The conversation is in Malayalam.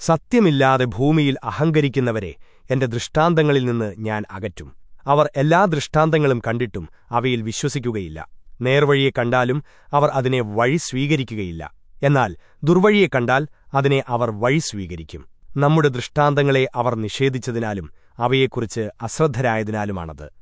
സത്യമില്ലാതെ ഭൂമിയിൽ അഹങ്കരിക്കുന്നവരെ എന്റെ ദൃഷ്ടാന്തങ്ങളിൽ നിന്ന് ഞാൻ അകറ്റും. അവർ എല്ലാ ദൃഷ്ടാന്തങ്ങളും കണ്ടിട്ടും അവയിൽ വിശ്വസിക്കുകയില്ല. നേർവഴിയെ കണ്ടാലും അവർ അതിനെ വഴി സ്വീകരിക്കുകയില്ല. എന്നാൽ ദുർവഴിയെ കണ്ടാൽ അതിനെ അവർ വഴി സ്വീകരിക്കും. നമ്മുടെ ദൃഷ്ടാന്തങ്ങളെ അവർ നിഷേധിച്ചതിനാലും അവയെക്കുറിച്ച് അശ്രദ്ധരായതിനാലുമാണത്.